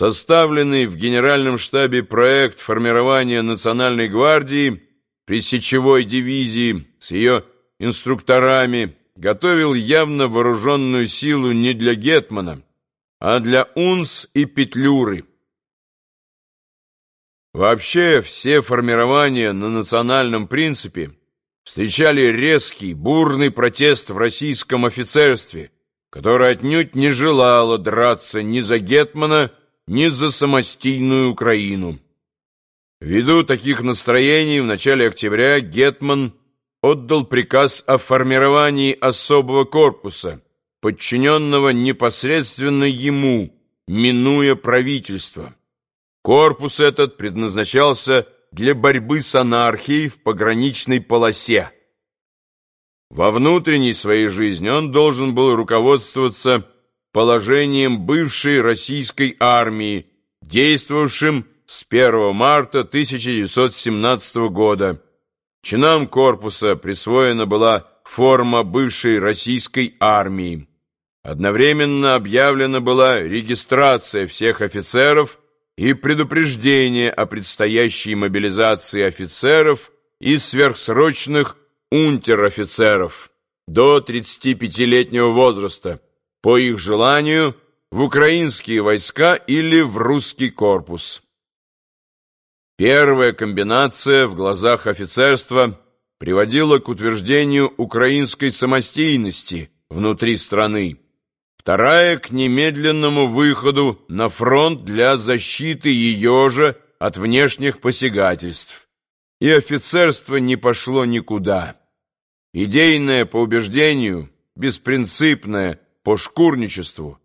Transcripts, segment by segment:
Составленный в Генеральном штабе проект формирования Национальной гвардии при дивизии с ее инструкторами готовил явно вооруженную силу не для Гетмана, а для Унс и Петлюры. Вообще все формирования на национальном принципе встречали резкий, бурный протест в российском офицерстве, которое отнюдь не желало драться ни за Гетмана, ни за самостийную Украину. Ввиду таких настроений в начале октября Гетман отдал приказ о формировании особого корпуса, подчиненного непосредственно ему, минуя правительство. Корпус этот предназначался для борьбы с анархией в пограничной полосе. Во внутренней своей жизни он должен был руководствоваться положением бывшей российской армии, действовавшим с 1 марта 1917 года. Чинам корпуса присвоена была форма бывшей российской армии. Одновременно объявлена была регистрация всех офицеров и предупреждение о предстоящей мобилизации офицеров и сверхсрочных унтер-офицеров до 35-летнего возраста, по их желанию, в украинские войска или в русский корпус. Первая комбинация в глазах офицерства приводила к утверждению украинской самостийности внутри страны, вторая — к немедленному выходу на фронт для защиты ее же от внешних посягательств. И офицерство не пошло никуда. Идейное по убеждению, беспринципное по шкурничеству.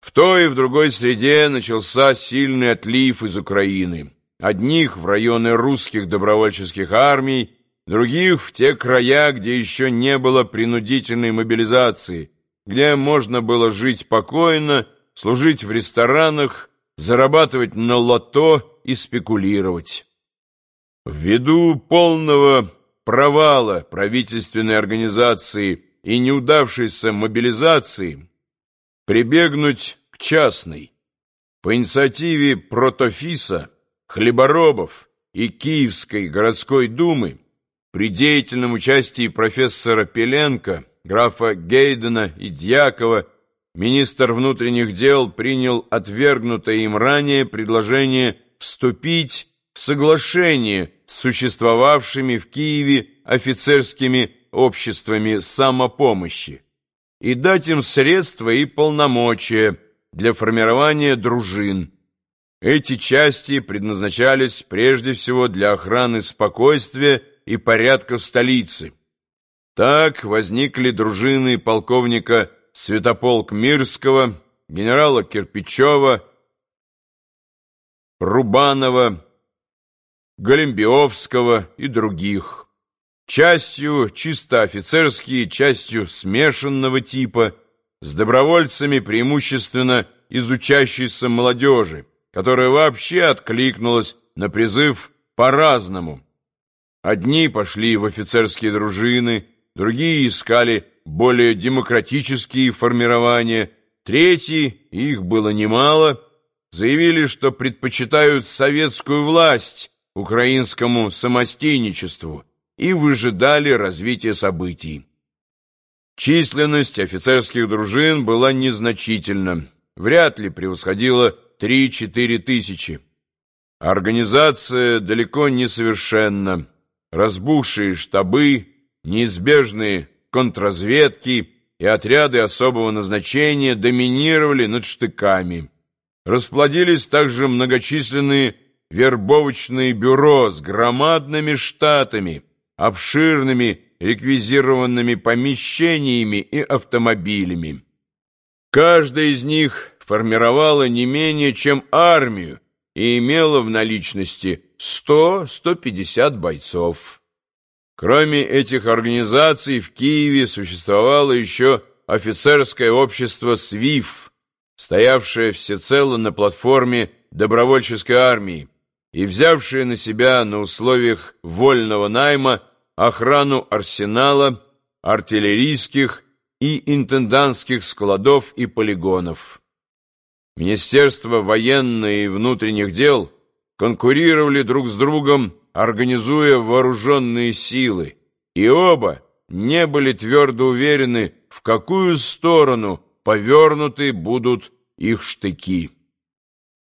В той и в другой среде начался сильный отлив из Украины. Одних в районы русских добровольческих армий, других в те края, где еще не было принудительной мобилизации, где можно было жить спокойно, служить в ресторанах, зарабатывать на лото и спекулировать. Ввиду полного провала правительственной организации и неудавшейся мобилизации прибегнуть к частной. По инициативе Протофиса, Хлеборобов и Киевской городской думы при деятельном участии профессора Пеленко, графа Гейдена и Дьякова министр внутренних дел принял отвергнутое им ранее предложение вступить в соглашение с существовавшими в Киеве офицерскими обществами самопомощи и дать им средства и полномочия для формирования дружин. Эти части предназначались прежде всего для охраны спокойствия и порядка в столице. Так возникли дружины полковника Святополк Мирского, генерала Кирпичева, Рубанова, Голембиовского и других. Частью чисто офицерские, частью смешанного типа, с добровольцами преимущественно из учащейся молодежи, которая вообще откликнулась на призыв по-разному. Одни пошли в офицерские дружины, другие искали более демократические формирования, третьи, их было немало, заявили, что предпочитают советскую власть украинскому самостейничеству и выжидали развития событий. Численность офицерских дружин была незначительна, вряд ли превосходила 3-4 тысячи. Организация далеко не совершенна, разбухшие штабы, неизбежные контрразведки и отряды особого назначения доминировали над штыками. Расплодились также многочисленные вербовочные бюро с громадными штатами, обширными реквизированными помещениями и автомобилями. Каждая из них формировала не менее чем армию и имела в наличности 100-150 бойцов. Кроме этих организаций в Киеве существовало еще офицерское общество «СВИФ», стоявшее всецело на платформе добровольческой армии, и взявшие на себя на условиях вольного найма охрану арсенала, артиллерийских и интендантских складов и полигонов. Министерство военное и внутренних дел конкурировали друг с другом, организуя вооруженные силы, и оба не были твердо уверены, в какую сторону повернуты будут их штыки.